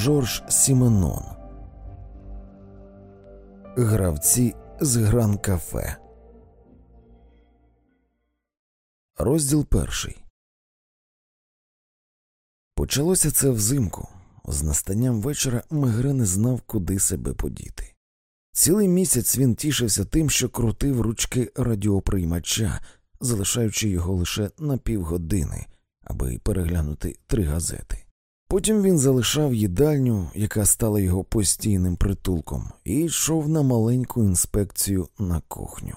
Жорж Сіменон. Гравці з Гран Кафе. Розділ перший. Почалося це взимку. З настанням вечора Мегре не знав, куди себе подіти. Цілий місяць він тішився тим, що крутив ручки радіоприймача, залишаючи його лише на півгодини, аби переглянути три газети. Потім він залишав їдальню, яка стала його постійним притулком, і йшов на маленьку інспекцію на кухню.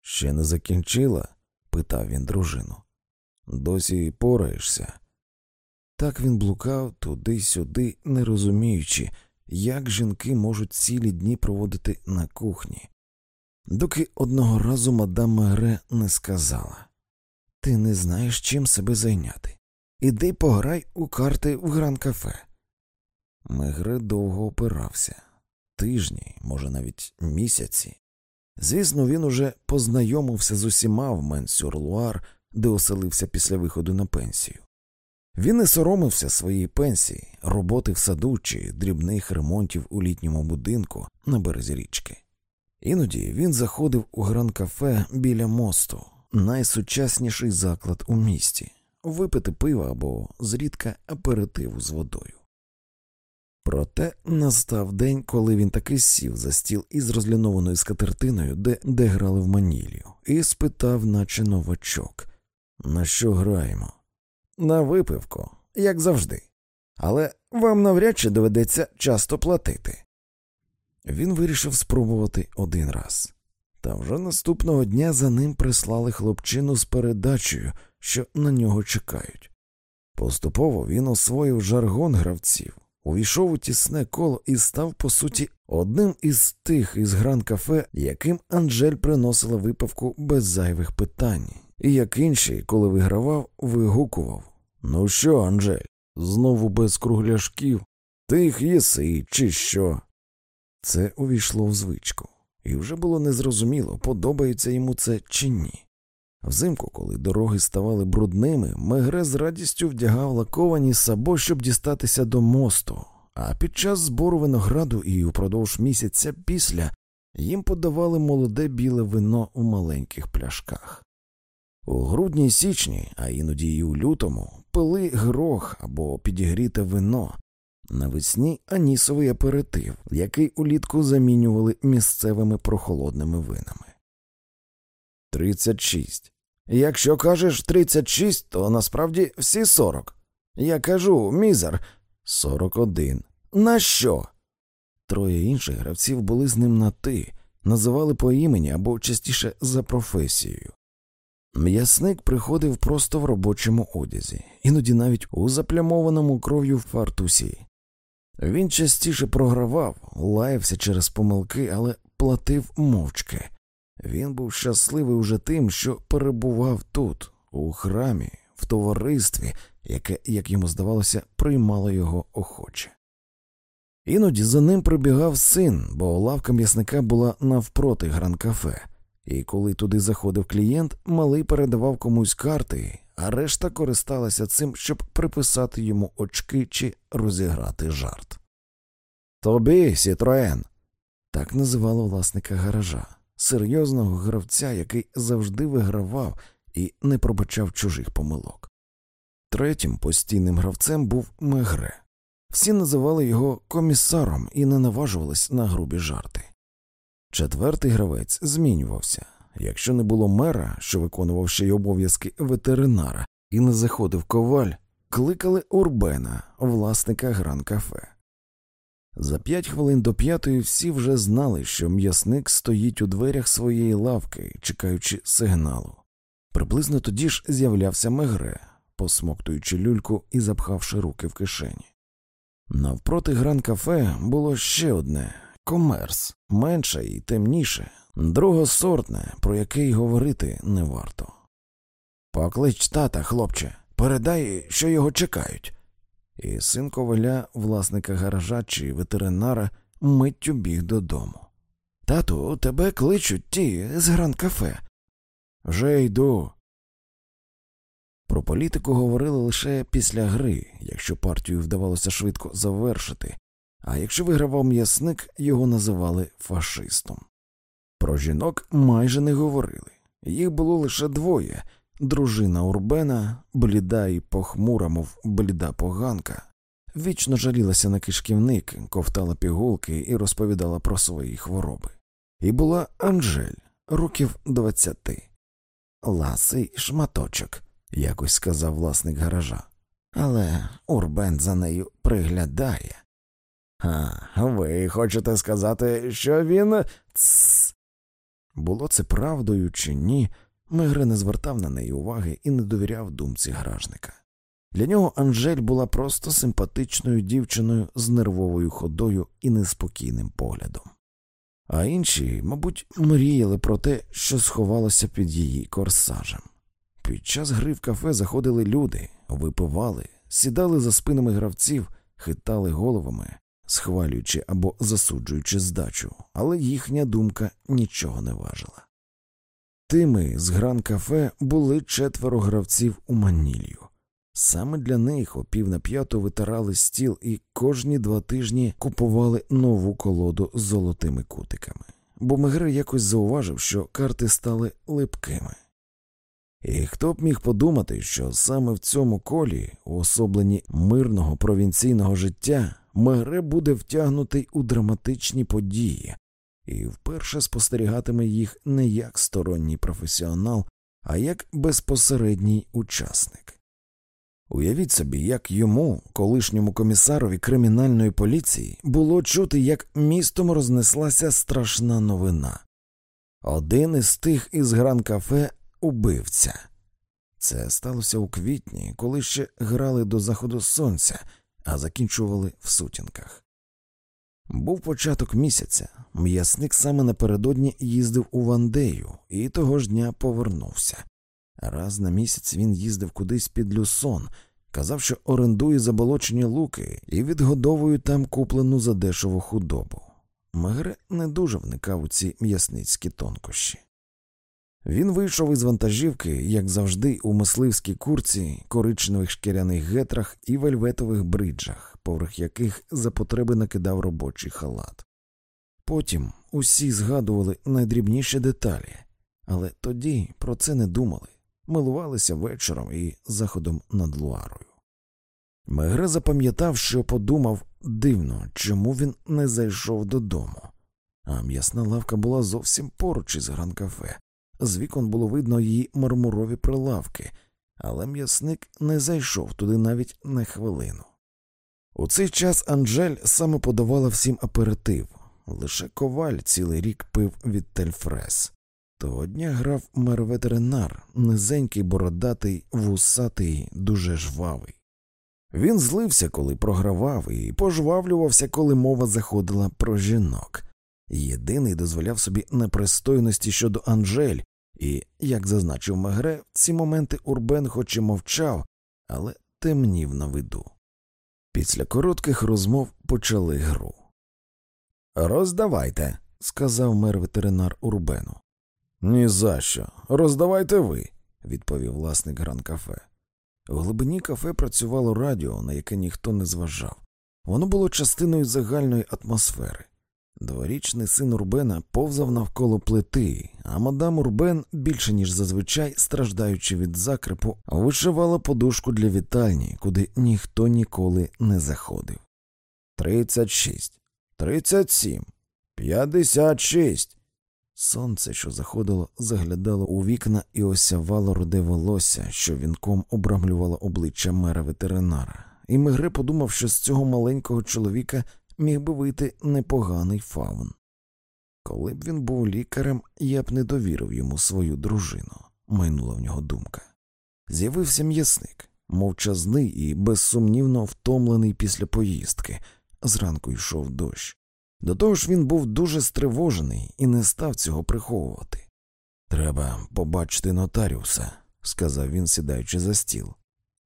Ще не закінчила? питав він дружину. Досі пораєшся. Так він блукав туди-сюди, не розуміючи, як жінки можуть цілі дні проводити на кухні, доки одного разу мадам Мегре не сказала Ти не знаєш, чим себе зайняти. Іди пограй у карти в гран кафе. Мегре довго опирався тижні, може, навіть місяці. Звісно, він уже познайомився з усіма в Менсюр-Луар, де оселився після виходу на пенсію. Він не соромився своєї пенсії, роботи в саду чи дрібних ремонтів у літньому будинку на березі річки. Іноді він заходив у гран-кафе біля мосту, найсучасніший заклад у місті, випити пива або зрідка аперитиву з водою. Проте настав день, коли він таки сів за стіл із розлінованою скатертиною, де де грали в манілію, і спитав, наче новачок, на що граємо? На випивку, як завжди, але вам навряд чи доведеться часто платити. Він вирішив спробувати один раз, та вже наступного дня за ним прислали хлопчину з передачею, що на нього чекають. Поступово він освоїв жаргон гравців, увійшов у тісне коло і став, по суті, одним із тих із гран кафе, яким Анжель приносила випивку без зайвих питань, і як інший, коли вигравав, вигукував Ну що, Анжель, знову без кругляшків, ти їх їси, чи що? Це увійшло в звичку, і вже було незрозуміло, подобається йому це чи ні. Взимку, коли дороги ставали брудними, Мегре з радістю вдягав лаковані сабо, щоб дістатися до мосту, а під час збору винограду і упродовж місяця після їм подавали молоде біле вино у маленьких пляшках. У грудні січні, а іноді й у лютому, пили грох або підігріте вино, навесні анісовий аперитив, який улітку замінювали місцевими прохолодними винами. Тридцять шість. Якщо кажеш тридцять шість, то насправді всі сорок. Я кажу, мізер, сорок один. На що? Троє інших гравців були з ним на ти, називали по імені або частіше за професією. М'ясник приходив просто в робочому одязі, іноді навіть у заплямованому кров'ю фартусі. Він частіше програвав, лаявся через помилки, але платив мовчки. Він був щасливий уже тим, що перебував тут, у храмі, в товаристві, яке, як йому здавалося, приймало його охоче. Іноді за ним прибігав син, бо лавка м'ясника була навпроти гран-кафе, і коли туди заходив клієнт, малий передавав комусь карти, а решта користалася цим, щоб приписати йому очки чи розіграти жарт. Тобі, Сітроен, так називало власника гаража, серйозного гравця, який завжди вигравав і не пробачав чужих помилок. Третім постійним гравцем був Мегре. Всі називали його комісаром і не наважувались на грубі жарти. Четвертий гравець змінювався. Якщо не було мера, що виконував ще й обов'язки ветеринара, і не заходив коваль, кликали Урбена, власника гран кафе. За п'ять хвилин до п'ятої всі вже знали, що м'ясник стоїть у дверях своєї лавки, чекаючи сигналу. Приблизно тоді ж з'являвся Мегре, посмоктуючи люльку і запхавши руки в кишені. Навпроти гран кафе було ще одне комерс, менше і темніше, другосортне, про яке й говорити не варто. Поклич тата, хлопче, передай, що його чекають. І син коваля, власника гаража чи ветеринара, миттю біг додому. Тату, тебе кличуть ті з гран кафе. Вже йду. Про політику говорили лише після гри, якщо партію вдавалося швидко завершити, а якщо вигравав м'ясник, його називали фашистом. Про жінок майже не говорили. Їх було лише двоє дружина Урбена, бліда і похмура, мов бліда поганка, вічно жалілася на кишківник, ковтала пігулки і розповідала про свої хвороби. І була Анжель, років двадцяти. Ласий шматочок, якось сказав власник гаража. Але Урбен за нею приглядає. А, ви хочете сказати, що він. Цс. Було це правдою чи ні, Мегре не звертав на неї уваги і не довіряв думці гражника. Для нього Анжель була просто симпатичною дівчиною з нервовою ходою і неспокійним поглядом. А інші, мабуть, мріяли про те, що сховалося під її корсажем. Під час гри в кафе заходили люди, випивали, сідали за спинами гравців, хитали головами, схвалюючи або засуджуючи здачу, але їхня думка нічого не важила. Тими з гран кафе були четверо гравців у Манілью. Саме для них о пів на п'яту витирали стіл і кожні два тижні купували нову колоду з золотими кутиками, бо Мегре якось зауважив, що карти стали липкими. І хто б міг подумати, що саме в цьому колі, уособленні мирного провінційного життя, Мегре буде втягнутий у драматичні події, і вперше спостерігатиме їх не як сторонній професіонал, а як безпосередній учасник. Уявіть собі, як йому, колишньому комісарові кримінальної поліції, було чути, як містом рознеслася страшна новина. Один із тих із гран кафе убивця. Це сталося у квітні, коли ще грали до заходу сонця, а закінчували в сутінках. Був початок місяця, м'ясник саме напередодні їздив у Вандею і того ж дня повернувся. Раз на місяць він їздив кудись під люсон, казав, що орендує заболочені луки і відгодовує там куплену за дешеву худобу. Мегре не дуже вникав у ці м'ясницькі тонкощі. Він вийшов із вантажівки, як завжди, у мисливській курці, коричневих шкіряних гетрах і вельветових бриджах, поверх яких за потреби накидав робочий халат. Потім усі згадували найдрібніші деталі, але тоді про це не думали, милувалися вечором і заходом над Луарою. Мегре запам'ятав, що подумав дивно, чому він не зайшов додому, а м'ясна лавка була зовсім поруч із гран-кафе. З вікон було видно її мармурові прилавки, але м'ясник не зайшов туди навіть на хвилину. У цей час Анжель саме подавала всім аперитив, лише коваль цілий рік пив від тельфрес. Того дня грав мер ветеринар, низенький, бородатий, вусатий, дуже жвавий. Він злився, коли програвав, і пожвавлювався, коли мова заходила про жінок. Єдиний дозволяв собі непристойності щодо Анжель, і, як зазначив Мегре, в ці моменти Урбен хоч і мовчав, але темнів на виду. Після коротких розмов почали гру. Роздавайте, сказав мер ветеринар Урбену. «Ні за що. роздавайте ви, відповів власник гран кафе. В глибині кафе працювало радіо, на яке ніхто не зважав. Воно було частиною загальної атмосфери. Дворічний син Урбена повзав навколо плити, а мадам Урбен, більше ніж зазвичай, страждаючи від закрипу, вишивала подушку для вітальні, куди ніхто ніколи не заходив. Тридцять шість, тридцять сім, п'ятдесят шість. Сонце, що заходило, заглядало у вікна і осявало руде волосся, що вінком обрамлювало обличчя мера ветеринара, і Мегре подумав, що з цього маленького чоловіка міг би вийти непоганий фаун. Коли б він був лікарем, я б не довірив йому свою дружину, майнула в нього думка. З'явився м'ясник, мовчазний і безсумнівно втомлений після поїздки. Зранку йшов дощ. До того ж він був дуже стривожений і не став цього приховувати. Треба побачити нотаріуса, сказав він, сідаючи за стіл.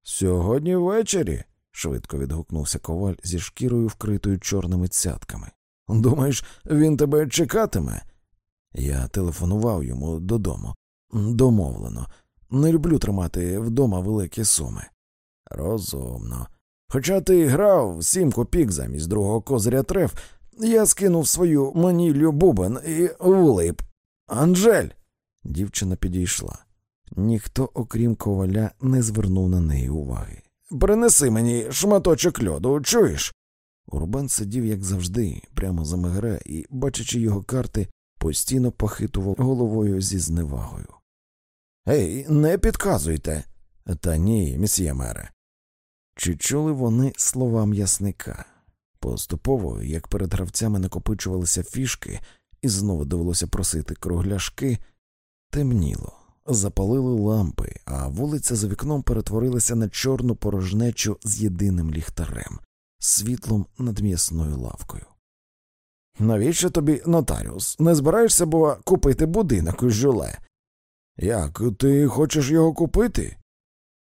Сьогодні ввечері швидко відгукнувся коваль зі шкірою, вкритою чорними цятками. Думаєш, він тебе чекатиме? Я телефонував йому додому. Домовлено. Не люблю тримати вдома великі суми. Розумно. Хоча ти грав сім копік замість другого козиря треф, я скинув свою маніллю бубен і влип. Анжель. Дівчина підійшла. Ніхто, окрім коваля, не звернув на неї уваги. Принеси мені шматочок льоду, чуєш? Урбан сидів, як завжди, прямо за мегре і, бачачи його карти, постійно похитував головою зі зневагою. Ей, не підказуйте. Та ні, місьє мере. Чи чули вони слова м'ясника? Поступово, як перед гравцями накопичувалися фішки, і знову довелося просити кругляшки, темніло, запалили лампи, а вулиця за вікном перетворилася на чорну порожнечу з єдиним ліхтарем, світлом над м'ясною лавкою. Навіщо тобі нотаріус? Не збираєшся, бува, купити будинок у жуле? Як ти хочеш його купити?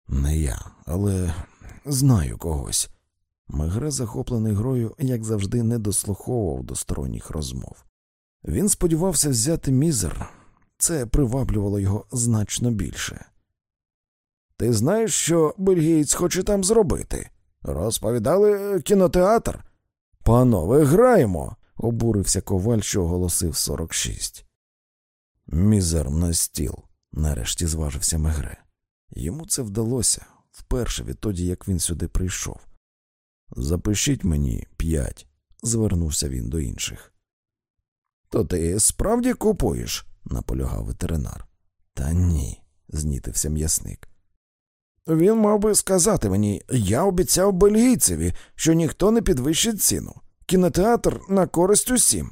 Не я, але знаю когось. Мегре, захоплений грою, як завжди, не дослуховував до сторонніх розмов. Він сподівався взяти мізер, це приваблювало його значно більше. Ти знаєш, що бельгієць хоче там зробити? Розповідали кінотеатр. Панове, граємо, обурився коваль, що оголосив 46. Мізер на стіл, нарешті зважився Мегре. Йому це вдалося вперше відтоді, як він сюди прийшов. Запишіть мені п'ять, звернувся він до інших. То ти справді купуєш? Наполягав ветеринар. Та ні, знітився м'ясник. Він мав би сказати мені я обіцяв бельгійцеві, що ніхто не підвищить ціну. Кінотеатр на користь усім.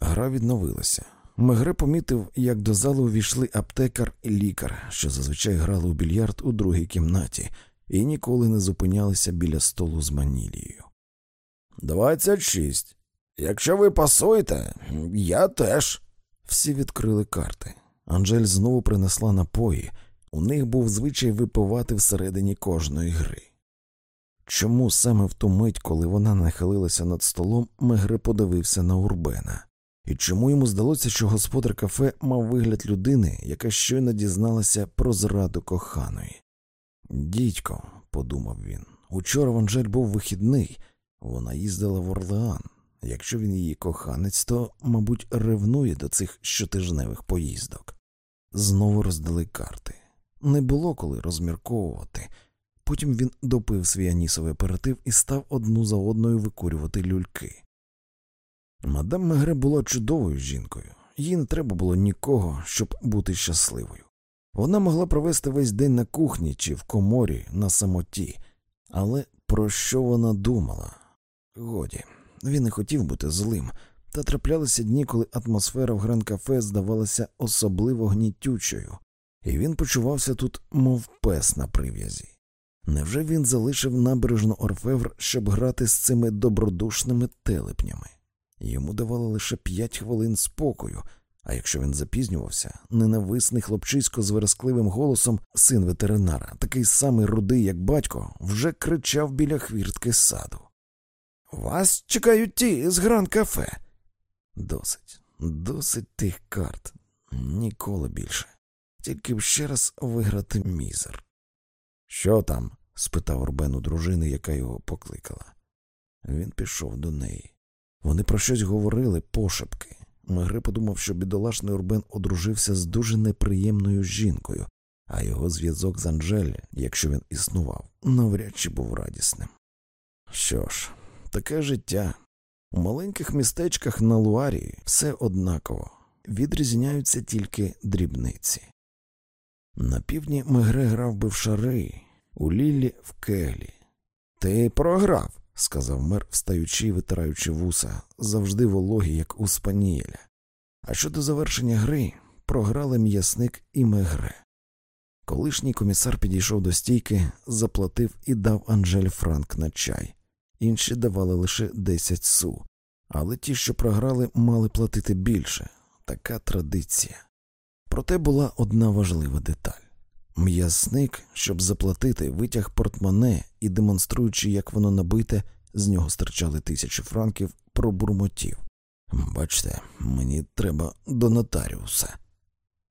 Гра відновилася. Мегре помітив, як до залу увійшли аптекар і лікар, що зазвичай грали у більярд у другій кімнаті, і ніколи не зупинялися біля столу з манілією. Двадцять шість. Якщо ви пасуєте, я теж. Всі відкрили карти. Анжель знову принесла напої, у них був звичай випивати всередині кожної гри. Чому саме в ту мить, коли вона нахилилася над столом, Мегре подивився на Урбена, і чому йому здалося, що господар кафе мав вигляд людини, яка щойно дізналася про зраду коханої? Дідько, подумав він, учора в Анжель був вихідний, вона їздила в Орлеан. Якщо він її коханець, то, мабуть, ревнує до цих щотижневих поїздок. Знову роздали карти. Не було коли розмірковувати. Потім він допив свій анісовий аперитив і став одну за одною викурювати люльки. Мадам Мегре була чудовою жінкою, їй не треба було нікого, щоб бути щасливою. Вона могла провести весь день на кухні чи в коморі на самоті, але про що вона думала? Годі, він не хотів бути злим, та траплялися дні, коли атмосфера в гран кафе здавалася особливо гнітючою, і він почувався тут, мов пес на прив'язі. Невже він залишив набережну Орфевр, щоб грати з цими добродушними телепнями? Йому давали лише п'ять хвилин спокою, а якщо він запізнювався, ненависний хлопчисько з верескливим голосом, син ветеринара, такий самий рудий, як батько, вже кричав біля хвіртки саду. Вас чекають ті з гран кафе. Досить, досить тих карт. Ніколи більше. Тільки б ще раз виграти мізер. Що там? спитав Орбен у дружини, яка його покликала. Він пішов до неї. Вони про щось говорили пошепки. Мегре подумав, що бідолашний Орбен одружився з дуже неприємною жінкою, а його зв'язок з Анжелі, якщо він існував, навряд чи був радісним. Що ж, таке життя. У маленьких містечках на Луарі все однаково, відрізняються тільки дрібниці. На півдні Мегре грав би в шари, у Лілі в Келі. Ти програв, сказав мер, встаючи і витираючи вуса, завжди вологі, як у спанієля. А щодо завершення гри програли м'ясник і Мегре. Колишній комісар підійшов до стійки, заплатив і дав Анжель Франк на чай. Інші давали лише 10 су, але ті, що програли, мали платити більше така традиція. Проте була одна важлива деталь м'ясник, щоб заплатити, витяг портмоне і, демонструючи, як воно набите, з нього стирчали тисячі франків, пробурмотів. Бачте, мені треба до нотаріуса.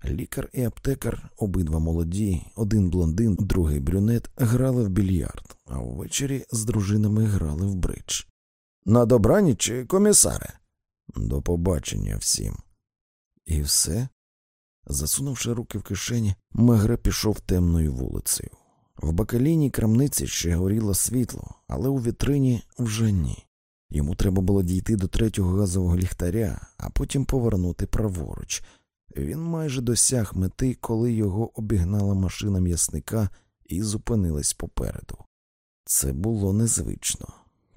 Лікар і аптекар, обидва молоді, один блондин, другий брюнет, грали в більярд, а ввечері з дружинами грали в бридж. На добраніч, комісаре. До побачення всім. І все. Засунувши руки в кишені, Мегре пішов темною вулицею. В бакалійній крамниці ще горіло світло, але у вітрині вже ні. Йому треба було дійти до третього газового ліхтаря, а потім повернути праворуч. Він майже досяг мети, коли його обігнала машина м'ясника і зупинилась попереду. Це було незвично.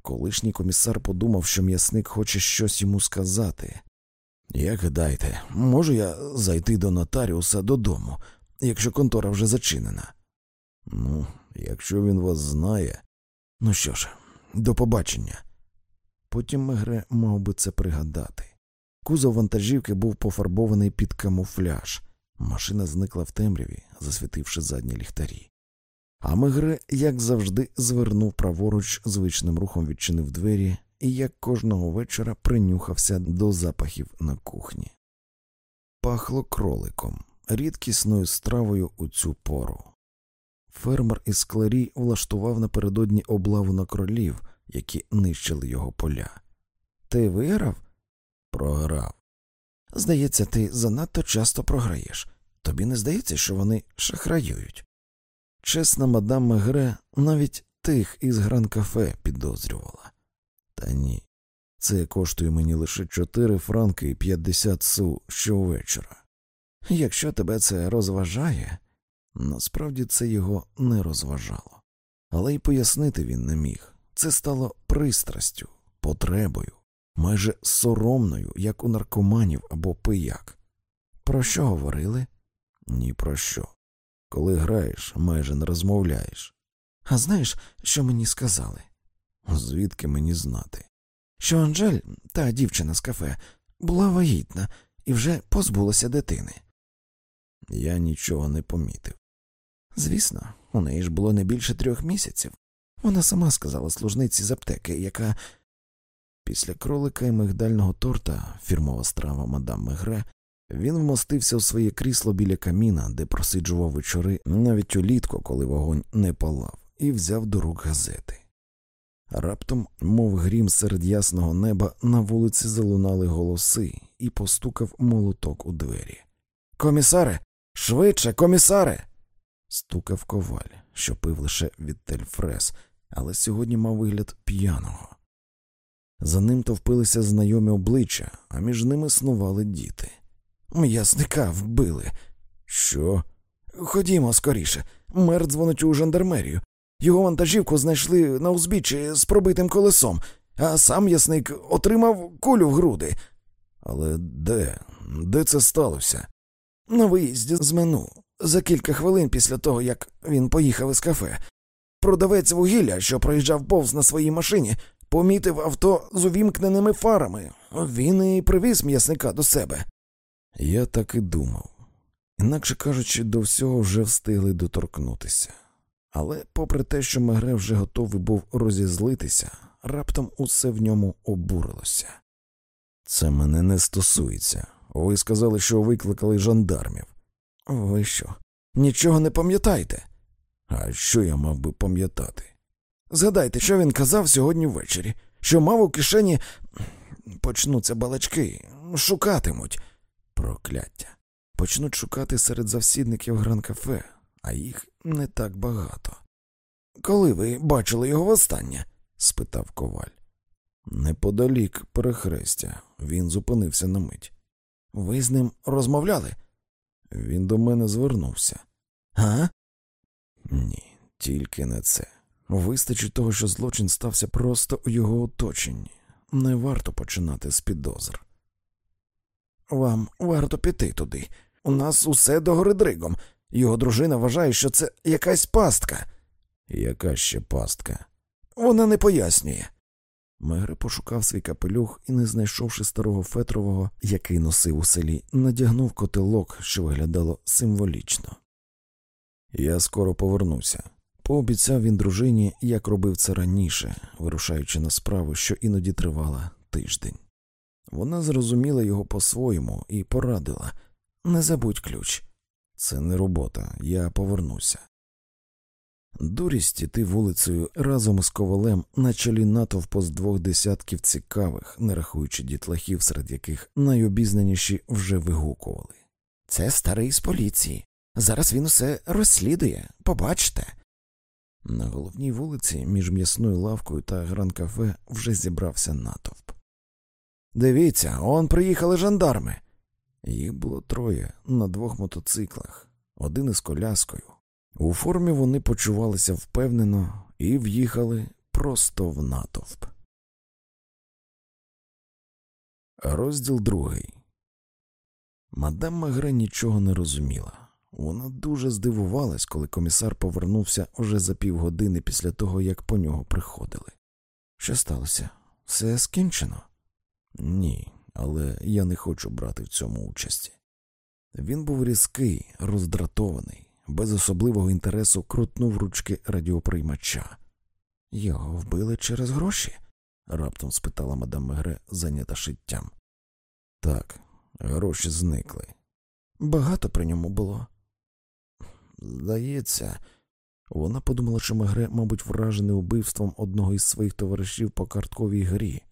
Колишній комісар подумав, що м'ясник хоче щось йому сказати. Як гадаєте, можу я зайти до нотаріуса додому, якщо контора вже зачинена? Ну, якщо він вас знає. Ну що ж, до побачення. Потім Мегре мав би це пригадати. Кузов вантажівки був пофарбований під камуфляж. Машина зникла в темряві, засвітивши задні ліхтарі. А Мегре, як завжди, звернув праворуч, звичним рухом відчинив двері і, як кожного вечора, принюхався до запахів на кухні. Пахло кроликом, рідкісною стравою у цю пору. Фермер із склері влаштував напередодні облаву на кролів, які нищили його поля. Ти виграв? Програв. Здається, ти занадто часто програєш. Тобі не здається, що вони шахраюють. Чесна мадам Мегре навіть тих із гран-кафе підозрювала. Та ні, це коштує мені лише 4 франки і 50 су щовечора. Якщо тебе це розважає, насправді це його не розважало, але й пояснити він не міг. Це стало пристрастю, потребою, майже соромною, як у наркоманів або пияк. Про що говорили? Ні про що. Коли граєш, майже не розмовляєш. А знаєш, що мені сказали? Звідки мені знати? Що Анжель, та дівчина з кафе, була вагітна і вже позбулася дитини. Я нічого не помітив. Звісно, у неї ж було не більше трьох місяців. Вона сама сказала служниці з аптеки, яка після кролика і мигдального торта, фірмова страва мадам Мегре, він вмостився у своє крісло біля каміна, де просиджував вечори навіть улітку, коли вогонь не палав, і взяв до рук газети. Раптом, мов грім серед ясного неба, на вулиці залунали голоси і постукав молоток у двері. Комісаре, швидше, комісаре. стукав коваль, що пив лише від тельфрес, але сьогодні мав вигляд п'яного. За ним товпилися знайомі обличчя, а між ними снували діти. М'ясника вбили. Що? Ходімо скоріше. Мер дзвонить у жандармерію. Його вантажівку знайшли на узбіччі з пробитим колесом, а сам ясник отримав кулю в груди. Але де? Де це сталося? На виїзді з мену. За кілька хвилин після того, як він поїхав із кафе. Продавець вугілля, що проїжджав повз на своїй машині, помітив авто з увімкненими фарами. Він і привіз м'ясника до себе. Я так і думав. Інакше кажучи, до всього вже встигли доторкнутися. Але, попри те, що Мегре вже готовий був розізлитися, раптом усе в ньому обурилося. Це мене не стосується. Ви сказали, що викликали жандармів. Ви що? Нічого не пам'ятаєте? А що я мав би пам'ятати? Згадайте, що він казав сьогодні ввечері, що мав у кишені почнуться балачки, шукатимуть. Прокляття. Почнуть шукати серед завсідників гран-кафе, а їх не так багато. Коли ви бачили його востаннє? спитав коваль. Неподалік перехрестя, він зупинився на мить. Ви з ним розмовляли? Він до мене звернувся. А? Ні, тільки не це. Вистачить того, що злочин стався просто у його оточенні. Не варто починати з підозр. Вам варто піти туди. У нас усе догори дригом. Його дружина вважає, що це якась пастка. Яка ще пастка? Вона не пояснює. Мегре пошукав свій капелюх і, не знайшовши старого Фетрового, який носив у селі, надягнув котелок, що виглядало символічно. Я скоро повернуся. Пообіцяв він дружині, як робив це раніше, вирушаючи на справу, що іноді тривала тиждень. Вона зрозуміла його по-своєму і порадила не забудь ключ. Це не робота, я повернуся. Дурість іти вулицею разом із ковалем на чолі натовпу з двох десятків цікавих, не рахуючи дітлахів, серед яких найобізнаніші вже вигукували. Це старий з поліції. Зараз він усе розслідує, побачте. На головній вулиці між м'ясною лавкою та гран-кафе вже зібрався натовп. Дивіться, он приїхали жандарми. Їх було троє на двох мотоциклах, один із коляскою. У формі вони почувалися впевнено і в'їхали просто в натовп. Розділ другий. Мадам Магре нічого не розуміла. Вона дуже здивувалась, коли комісар повернувся вже за півгодини після того, як по нього приходили. Що сталося? Все скінчено? Ні, але я не хочу брати в цьому участі. Він був різкий, роздратований, без особливого інтересу крутнув ручки радіоприймача. Його вбили через гроші? раптом спитала мадам Мегре, зайнята шиттям. Так, гроші зникли. Багато при ньому було. Здається, вона подумала, що Мегре, мабуть, вражений убивством одного із своїх товаришів по картковій грі.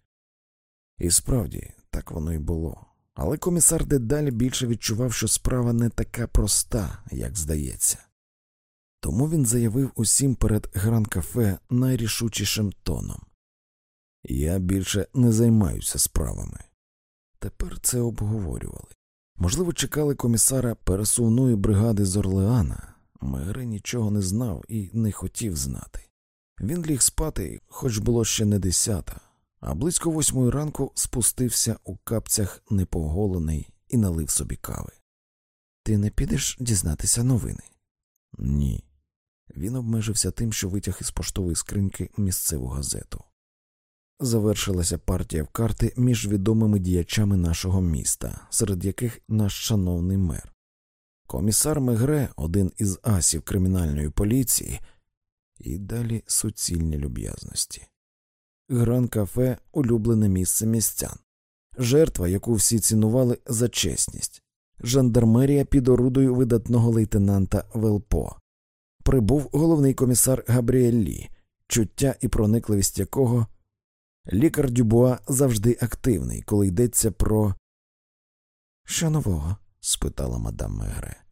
І справді, так воно й було. Але комісар дедалі більше відчував, що справа не така проста, як здається. Тому він заявив усім перед гран-кафе найрішучішим тоном Я більше не займаюся справами. Тепер це обговорювали. Можливо, чекали комісара пересувної бригади з Орлеана. Мегре нічого не знав і не хотів знати. Він ліг спати, хоч було ще не десята, а близько восьмої ранку спустився у капцях непоголений і налив собі кави. Ти не підеш дізнатися новини? Ні. Він обмежився тим, що витяг із поштової скриньки місцеву газету. Завершилася партія в карти між відомими діячами нашого міста, серед яких наш шановний мер. Комісар Мегре, один із асів кримінальної поліції, і далі суцільні люб'язності. Гран кафе улюблене місце містян, жертва, яку всі цінували за чесність, жандармерія під орудою видатного лейтенанта Велпо. Прибув головний комісар Габріеллі, чуття і проникливість якого лікар Дюбуа завжди активний, коли йдеться про. Що нового? спитала мадам Мегре.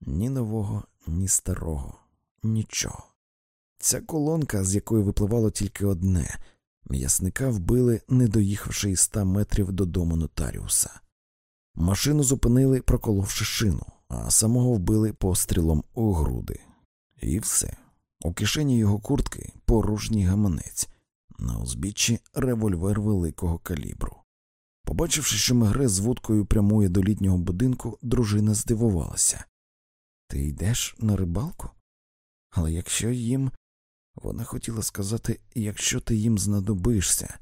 Ні нового, ні старого, нічого. Ця колонка, з якої випливало тільки одне М'ясника вбили, не доїхавши із ста метрів додому нотаріуса. Машину зупинили, проколовши шину, а самого вбили пострілом у груди. І все. У кишені його куртки порожній гаманець, на узбіччі револьвер великого калібру. Побачивши, що Мегре з вудкою прямує до літнього будинку, дружина здивувалася. Ти йдеш на рибалку? Але якщо їм вона хотіла сказати, якщо ти їм знадобишся.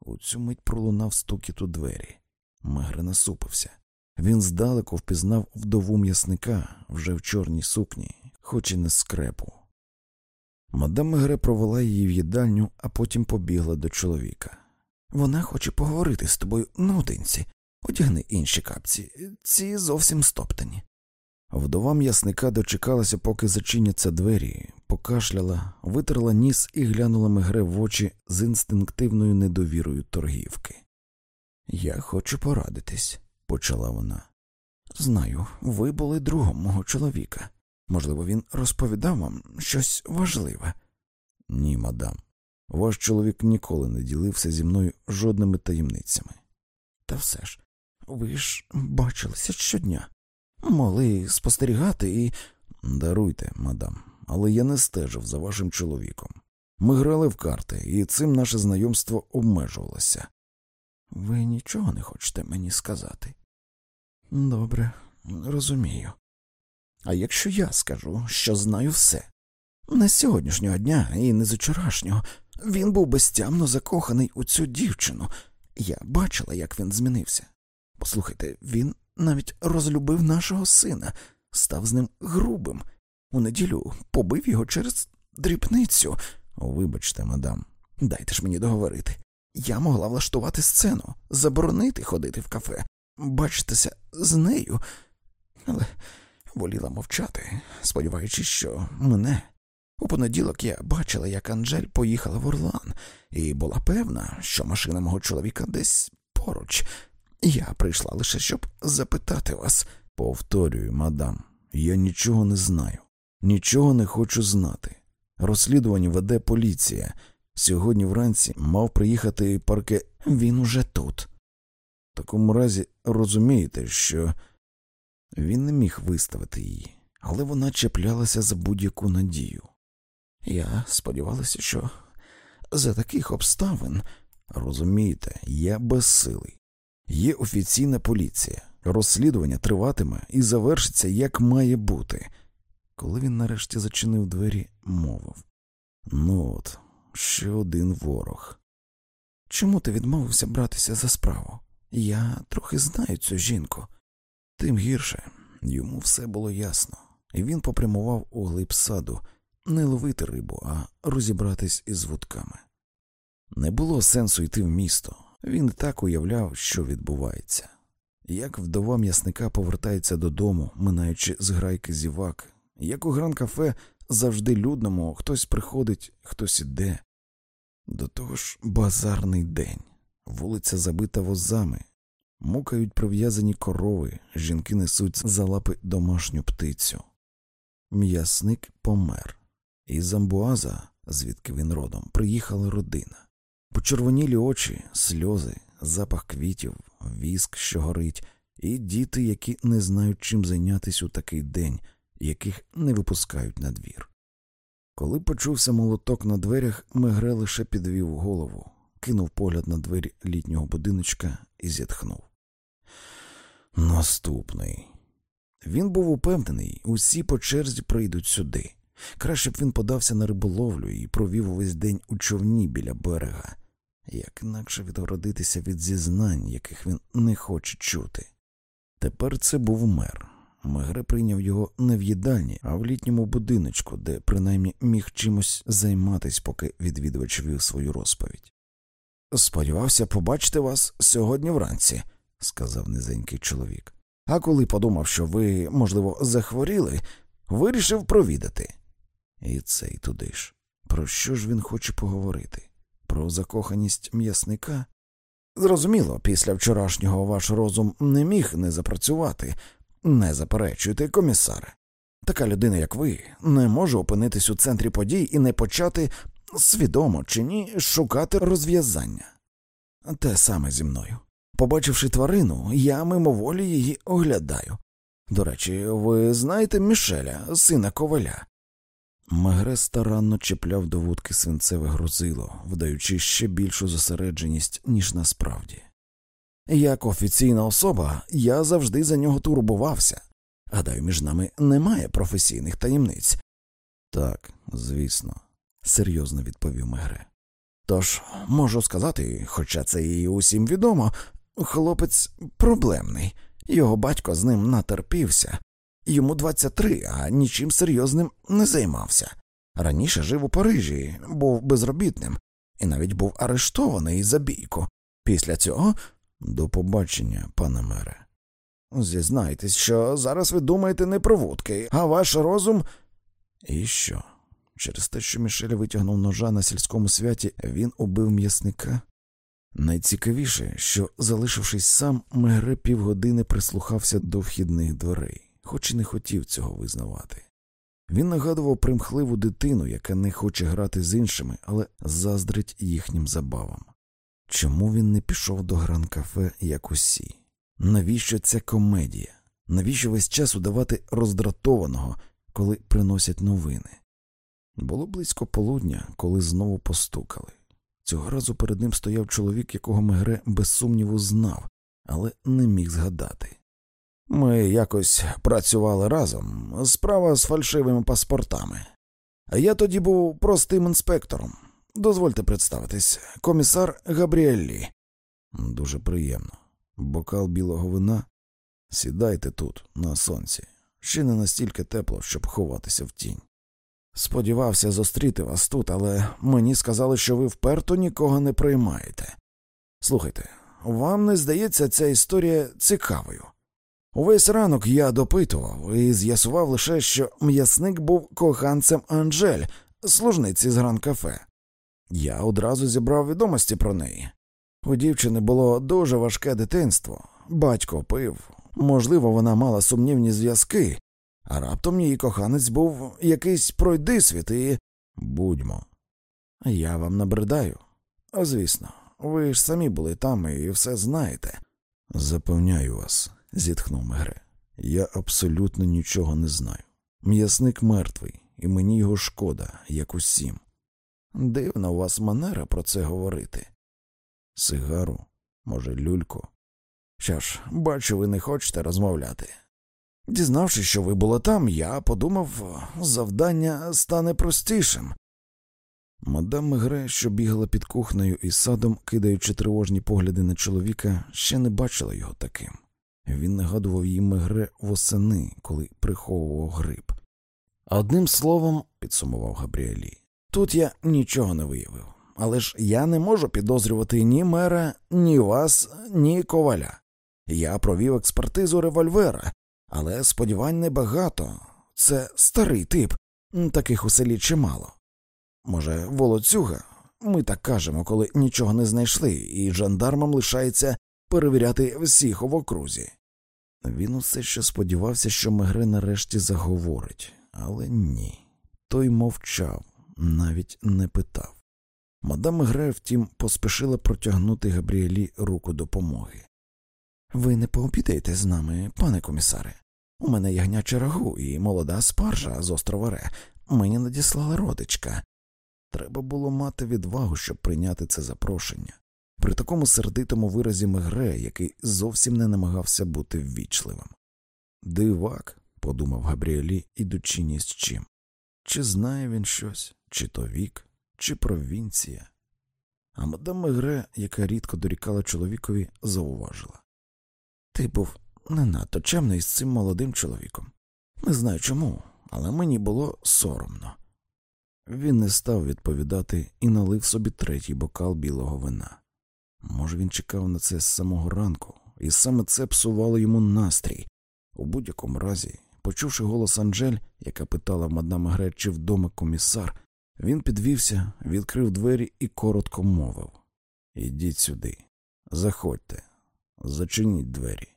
У цю мить пролунав стукіт у двері. Мегре насупився. Він здалеку впізнав вдову м'ясника вже в чорній сукні, хоч і не скрепу. Мадам Мегре провела її в їдальню, а потім побігла до чоловіка. Вона хоче поговорити з тобою наодинці. Одягни інші капці, ці зовсім стоптані. Вдова м'ясника дочекалася, поки зачиняться двері, покашляла, витерла ніс і глянула Мегре в очі з інстинктивною недовірою торгівки. Я хочу порадитись, почала вона. Знаю, ви були другом мого чоловіка. Можливо, він розповідав вам щось важливе. Ні, мадам. Ваш чоловік ніколи не ділився зі мною жодними таємницями. Та все ж, ви ж бачилися щодня, могли спостерігати і. Даруйте, мадам, але я не стежив за вашим чоловіком. Ми грали в карти, і цим наше знайомство обмежувалося. Ви нічого не хочете мені сказати? Добре, розумію. А якщо я скажу, що знаю все, не з сьогоднішнього дня і не з вчорашнього, він був безтямно закоханий у цю дівчину. Я бачила, як він змінився. Послухайте, він навіть розлюбив нашого сина, став з ним грубим, у неділю побив його через дрібницю. Вибачте, мадам, дайте ж мені договорити. Я могла влаштувати сцену, заборонити ходити в кафе, бачитися з нею. але воліла мовчати, сподіваючись, що мене. У понеділок я бачила, як Анжель поїхала в Орлан, і була певна, що машина мого чоловіка десь поруч. Я прийшла лише щоб запитати вас. Повторюю, мадам, я нічого не знаю, нічого не хочу знати. Розслідування веде поліція. Сьогодні вранці мав приїхати парке. Він уже тут. В такому разі розумієте, що він не міг виставити її, але вона чіплялася за будь-яку надію. Я сподівалася, що за таких обставин, розумієте, я безсилий. Є офіційна поліція, розслідування триватиме і завершиться, як має бути. Коли він нарешті зачинив двері, мовив Ну от, ще один ворог. Чому ти відмовився братися за справу? Я трохи знаю цю жінку. Тим гірше йому все було ясно, і він попрямував у глиб саду не ловити рибу, а розібратись із вудками. Не було сенсу йти в місто, він так уявляв, що відбувається. Як вдова м'ясника повертається додому, минаючи зграйки зівак, як у гран кафе завжди людному хтось приходить, хтось іде. До того ж, базарний день, вулиця забита возами, мукають прив'язані корови, жінки несуть за лапи домашню птицю. М'ясник помер, із Амбуаза, звідки він родом, приїхала родина. Почервонілі очі, сльози, запах квітів, віск, що горить, і діти, які не знають, чим зайнятися у такий день, яких не випускають на двір. Коли почувся молоток на дверях, Мегре лише підвів голову, кинув погляд на двері літнього будиночка і зітхнув. Наступний. Він був упевнений, усі по черзі прийдуть сюди. Краще б він подався на риболовлю і провів увесь день у човні біля берега, як інакше відгородитися від зізнань, яких він не хоче чути. Тепер це був мер. Мегре прийняв його не в їдальні, а в літньому будиночку, де принаймні міг чимось займатись, поки відвідувач вів свою розповідь. Сподівався побачити вас сьогодні вранці, сказав низенький чоловік. А коли подумав, що ви, можливо, захворіли, вирішив провідати. І цей туди ж. Про що ж він хоче поговорити? Про закоханість м'ясника? Зрозуміло, після вчорашнього ваш розум не міг не запрацювати, не заперечуйте, комісаре. Така людина, як ви, не може опинитись у центрі подій і не почати свідомо чи ні шукати розв'язання. Те саме зі мною. Побачивши тварину, я мимоволі її оглядаю. До речі, ви знаєте Мішеля, сина коваля? Мегре старанно чіпляв до вудки свинцеве грузило, вдаючи ще більшу зосередженість, ніж насправді. Як офіційна особа, я завжди за нього турбувався. Гадаю, між нами немає професійних таємниць. Так, звісно, серйозно відповів Мегре. Тож можу сказати, хоча це і усім відомо, хлопець проблемний, його батько з ним натерпівся, йому 23, а нічим серйозним не займався. Раніше жив у Парижі, був безробітним і навіть був арештований за бійку. Після цього до побачення, пане мере. Зізнайтесь, що зараз ви думаєте не про вудки, а ваш розум. І що? Через те, що Мішель витягнув ножа на сільському святі, він убив м'ясника. Найцікавіше, що, залишившись сам, Мегре півгодини прислухався до вхідних дверей, хоч і не хотів цього визнавати. Він нагадував примхливу дитину, яка не хоче грати з іншими, але заздрить їхнім забавам. Чому він не пішов до гран кафе, як усі? Навіщо ця комедія? Навіщо весь час удавати роздратованого, коли приносять новини? Було близько полудня, коли знову постукали. Цього разу перед ним стояв чоловік, якого Мегре без сумніву знав, але не міг згадати. Ми якось працювали разом, справа з фальшивими паспортами. Я тоді був простим інспектором. Дозвольте представитись, комісар Габріеллі. Дуже приємно. Бокал білого вина. Сідайте тут, на сонці. Ще не настільки тепло, щоб ховатися в тінь. Сподівався зустріти вас тут, але мені сказали, що ви вперто нікого не приймаєте. Слухайте, вам не здається ця історія цікавою? Увесь ранок я допитував і з'ясував лише, що м'ясник був коханцем Анжель, служниці з гран-кафе. Я одразу зібрав відомості про неї. У дівчини було дуже важке дитинство, батько пив, можливо, вона мала сумнівні зв'язки, а раптом її коханець був якийсь пройдисвіт і. Будьмо. Я вам набридаю. Звісно, ви ж самі були там і все знаєте. Запевняю вас, зітхнув Мегре. Я абсолютно нічого не знаю. М'ясник мертвий, і мені його шкода, як усім. Дивна у вас манера про це говорити. Сигару, може, люльку. Що ж, бачу, ви не хочете розмовляти. Дізнавшись, що ви були там, я подумав, завдання стане простішим. Мадам Мегре, що бігала під кухнею і садом, кидаючи тривожні погляди на чоловіка, ще не бачила його таким. Він нагадував їй Мегре восени, коли приховував гриб. Одним словом, підсумував Габріелі, тут я нічого не виявив, але ж я не можу підозрювати ні мера, ні вас, ні коваля. Я провів експертизу револьвера, але сподівань небагато. Це старий тип, таких у селі чимало. Може, волоцюга? Ми так кажемо, коли нічого не знайшли, і жандармам лишається перевіряти всіх в окрузі. Він усе ще сподівався, що Мегре нарешті заговорить, але ні. Той мовчав, навіть не питав. Мадам Мегре, втім, поспішила протягнути Габріелі руку допомоги. Ви не пообідаєте з нами, пане комісаре. У мене ягняче рагу і молода спаржа з острова Ре. Мені надіслала родичка. Треба було мати відвагу, щоб прийняти це запрошення. При такому сердитому виразі Мегре, який зовсім не намагався бути ввічливим. Дивак, подумав Габріелі, ідучи ні з чим. Чи знає він щось, чи то вік, чи провінція. А мадам Мегре, яка рідко дорікала чоловікові, зауважила Ти був не надто чемний з цим молодим чоловіком. Не знаю чому, але мені було соромно. Він не став відповідати і налив собі третій бокал білого вина. Може, він чекав на це з самого ранку, і саме це псувало йому настрій. У будь-якому разі, почувши голос Анжель, яка питала мадам Гре, чи вдома комісар, він підвівся, відкрив двері і коротко мовив Ідіть сюди, заходьте, зачиніть двері.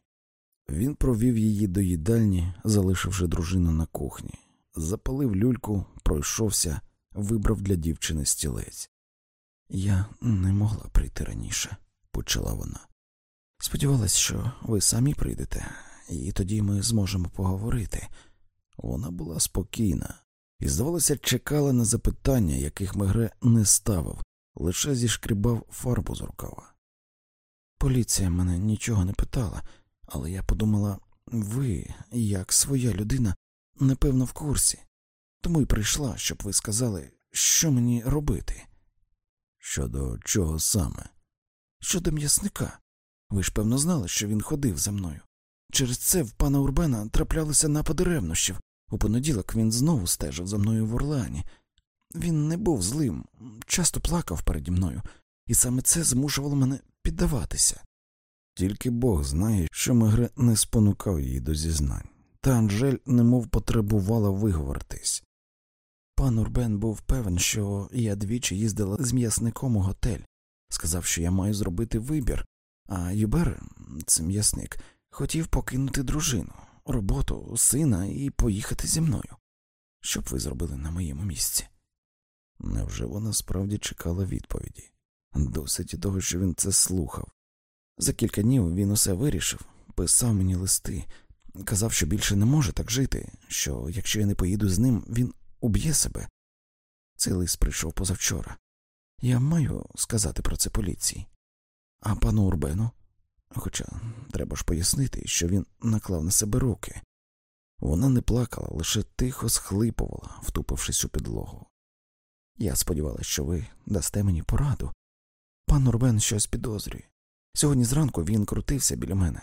Він провів її до їдальні, залишивши дружину на кухні, запалив люльку, пройшовся, вибрав для дівчини стілець. Я не могла прийти раніше, почала вона. Сподівалась, що ви самі прийдете, і тоді ми зможемо поговорити. Вона була спокійна і, здавалося, чекала на запитання, яких Мегре не ставив, лише зішкрібав фарбу з рукава. Поліція мене нічого не питала, але я подумала ви, як своя людина, напевно, в курсі, тому й прийшла, щоб ви сказали, що мені робити. Щодо чого саме? Щодо м'ясника. Ви ж певно знали, що він ходив за мною. Через це в пана Урбена траплялися напади ревнощів. У понеділок він знову стежив за мною в Орлеані. Він не був злим, часто плакав переді мною, і саме це змушувало мене піддаватися. Тільки Бог знає, що Мегре не спонукав її до зізнань, та Анжель немов потребувала виговоритись. Пан Урбен був певен, що я двічі їздила з м'ясником у готель, сказав, що я маю зробити вибір, а Юбер, це м'ясник, хотів покинути дружину, роботу, сина і поїхати зі мною. Що б ви зробили на моєму місці? Невже вона справді чекала відповіді? Досить того, що він це слухав. За кілька днів він усе вирішив, писав мені листи, казав, що більше не може так жити, що якщо я не поїду з ним, він уб'є себе. Цей лист прийшов позавчора. Я маю сказати про це поліції. А пану Урбену, хоча треба ж пояснити, що він наклав на себе руки. Вона не плакала, лише тихо схлипувала, втупившись у підлогу. Я сподівалася, що ви дасте мені пораду. Пан Урбен щось підозрює. Сьогодні зранку він крутився біля мене,